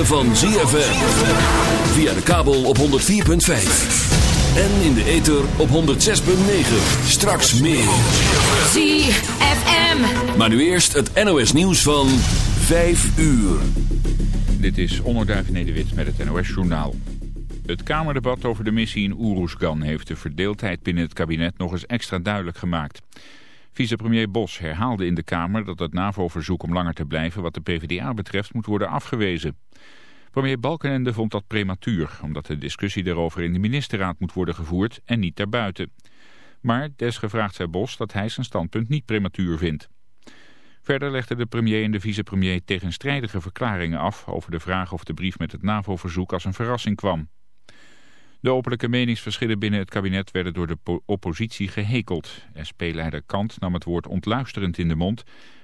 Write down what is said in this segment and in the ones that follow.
ritme van ZFM. Via de kabel op 104.5. En in de ether op 106.9. Straks meer. ZFM. Maar nu eerst het NOS nieuws van 5 uur. Dit is Onderduif Nederwit met het NOS-journaal. Het Kamerdebat over de missie in Oeroesgan heeft de verdeeldheid binnen het kabinet nog eens extra duidelijk gemaakt. Vicepremier Bos herhaalde in de Kamer dat het NAVO-verzoek om langer te blijven wat de PvdA betreft moet worden afgewezen. Premier Balkenende vond dat prematuur, omdat de discussie daarover in de ministerraad moet worden gevoerd en niet daarbuiten. Maar desgevraagd zei Bos dat hij zijn standpunt niet prematuur vindt. Verder legden de premier en de vicepremier tegenstrijdige verklaringen af over de vraag of de brief met het NAVO-verzoek als een verrassing kwam. De openlijke meningsverschillen binnen het kabinet werden door de oppositie gehekeld. SP-leider Kant nam het woord ontluisterend in de mond.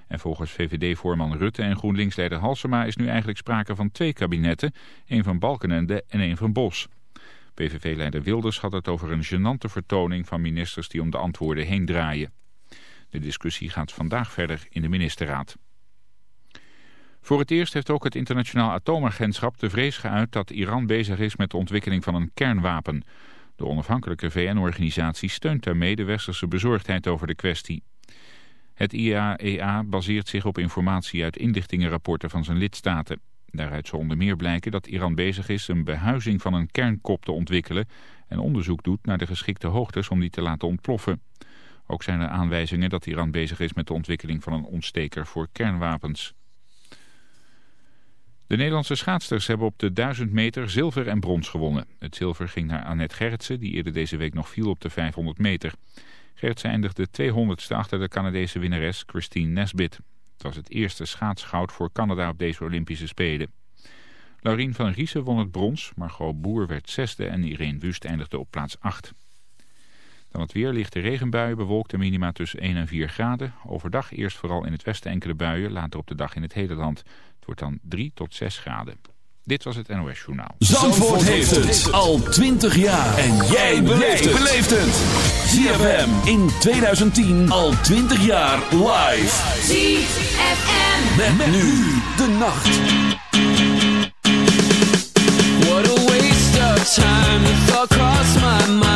En volgens VVD-voorman Rutte en GroenLinks-leider Halsema is nu eigenlijk sprake van twee kabinetten. één van Balkenende en één van Bos. PVV-leider Wilders had het over een genante vertoning van ministers die om de antwoorden heen draaien. De discussie gaat vandaag verder in de ministerraad. Voor het eerst heeft ook het internationaal atoomagentschap de vrees geuit dat Iran bezig is met de ontwikkeling van een kernwapen. De onafhankelijke VN-organisatie steunt daarmee de westerse bezorgdheid over de kwestie. Het IAEA baseert zich op informatie uit inlichtingenrapporten van zijn lidstaten. Daaruit zal onder meer blijken dat Iran bezig is een behuizing van een kernkop te ontwikkelen en onderzoek doet naar de geschikte hoogtes om die te laten ontploffen. Ook zijn er aanwijzingen dat Iran bezig is met de ontwikkeling van een ontsteker voor kernwapens. De Nederlandse schaatsters hebben op de 1000 meter zilver en brons gewonnen. Het zilver ging naar Annette Gerritsen, die eerder deze week nog viel op de 500 meter. Gerritsen eindigde 200ste achter de Canadese winnares Christine Nesbit. Het was het eerste schaatsgoud voor Canada op deze Olympische Spelen. Laurien van Riesen won het brons, Margot Boer werd zesde en Irene Wust eindigde op plaats 8. Dan het weer lichte regenbuien, bewolkte minima tussen 1 en 4 graden. Overdag eerst vooral in het westen enkele buien, later op de dag in het hele land. Het wordt dan 3 tot 6 graden. Dit was het NOS Journaal. Zandvoort, heeft het al 20 jaar. En jij beleeft het. ZFM in 2010 al 20 jaar live. ZFM. Met, met nu de nacht. What a waste of time. The thought crossed my mind,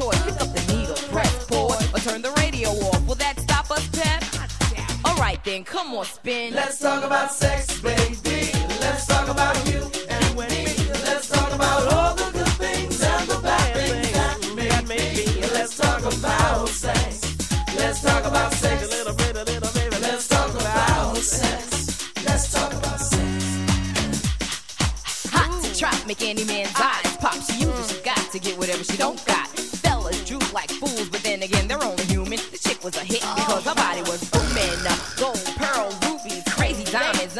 choice. Pick up the needle, press pause, or turn the radio off. Will that stop us, Pep? All right then, come on, spin. Let's talk about sex, baby.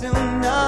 Soon enough.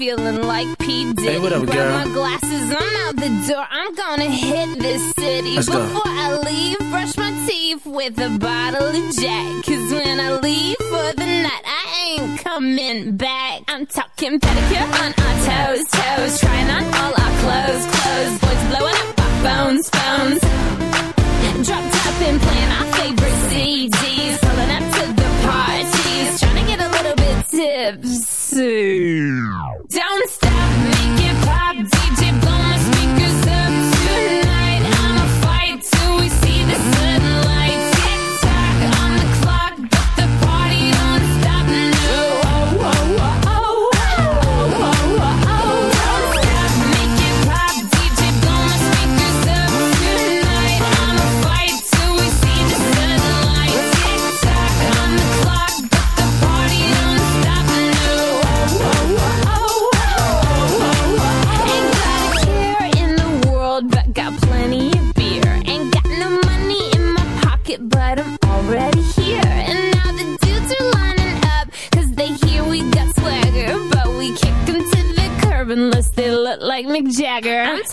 feeling like P. Diddy. Hey, what up, girl? Grab my glasses, I'm out the door. I'm gonna hit this city. Let's Before go. I leave, brush my teeth with a bottle of Jack. Cause when I leave for the night, I ain't coming back. I'm talking pedicure on our toes, toes. Trying on all our clothes, clothes. Boys blowing up our phones, phones.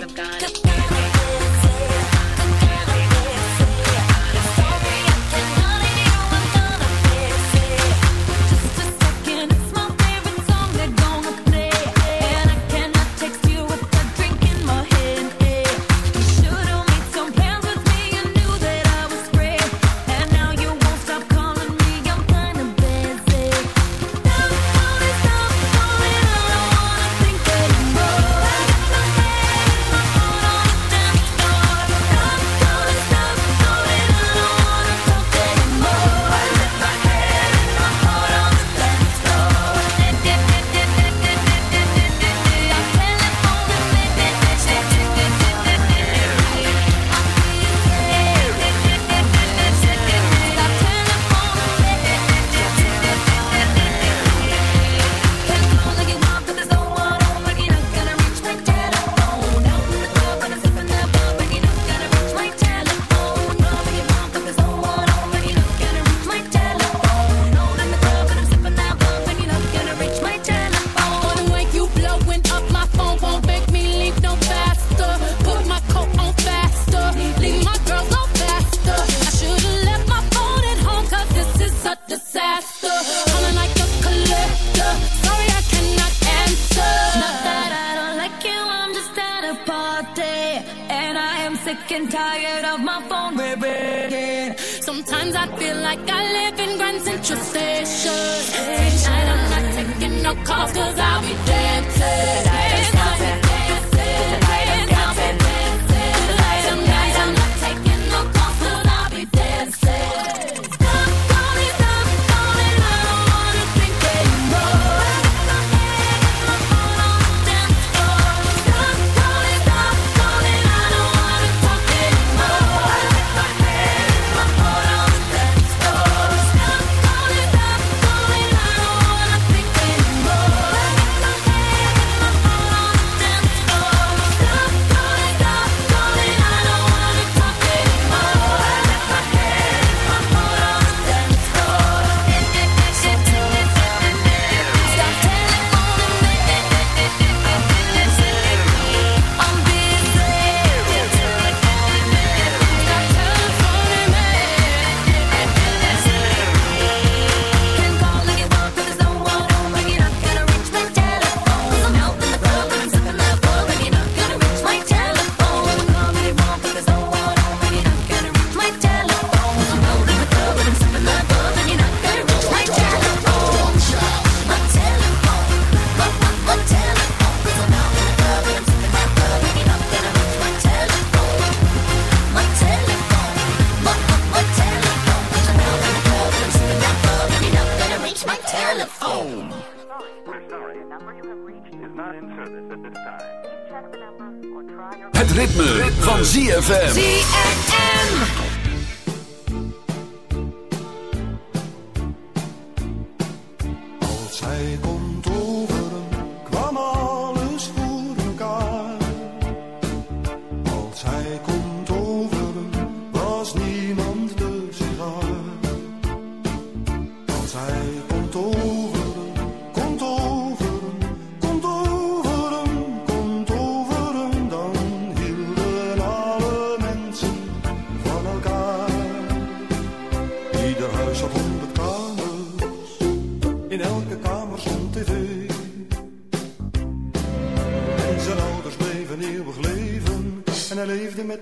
rhythm god.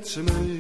Leefde met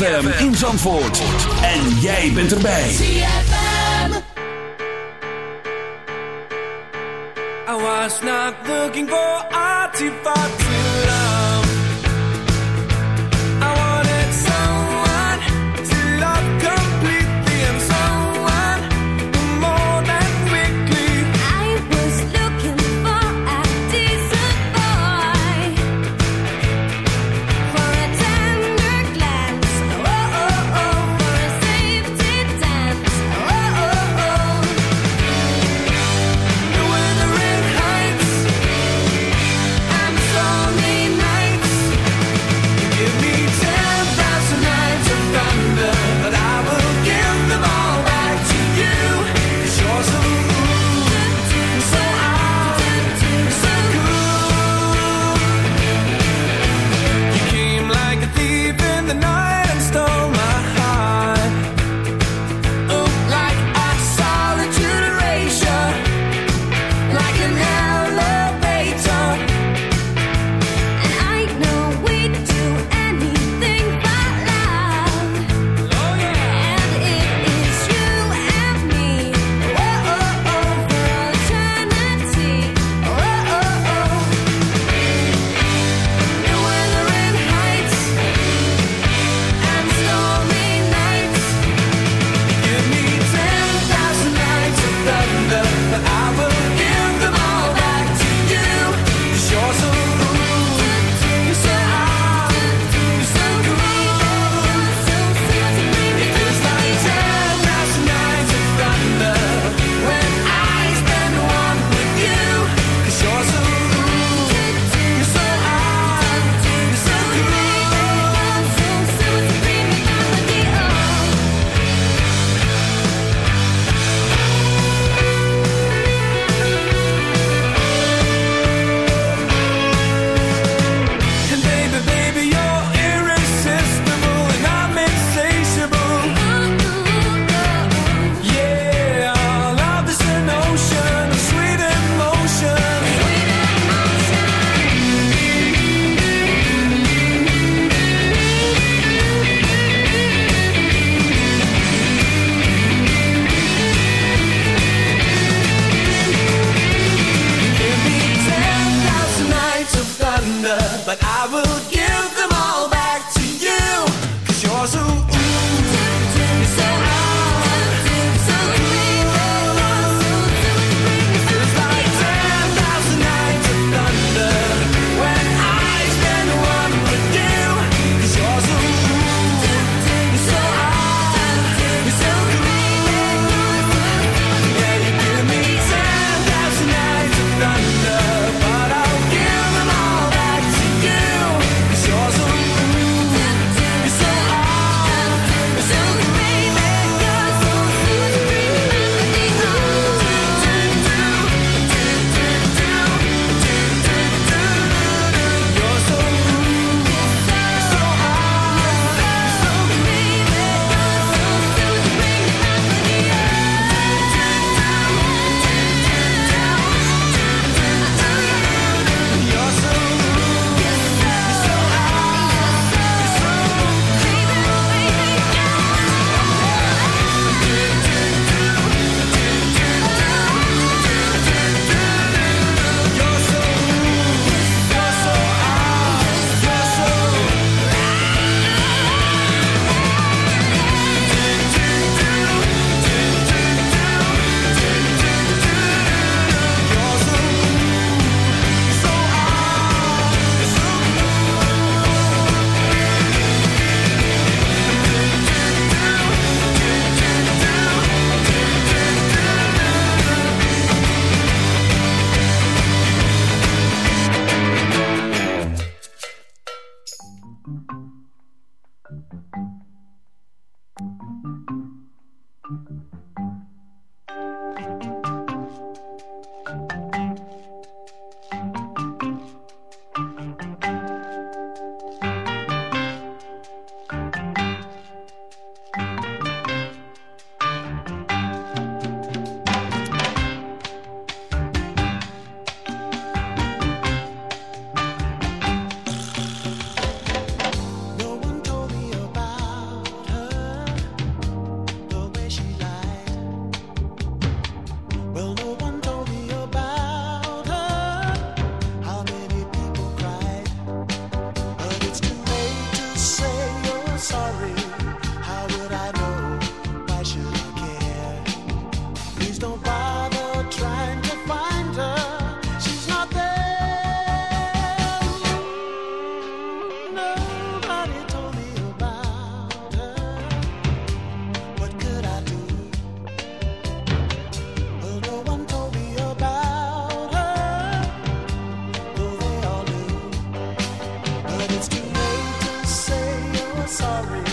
ZFM in Zandvoort. En jij bent erbij. ZFM. I was not looking for artifact. sorry.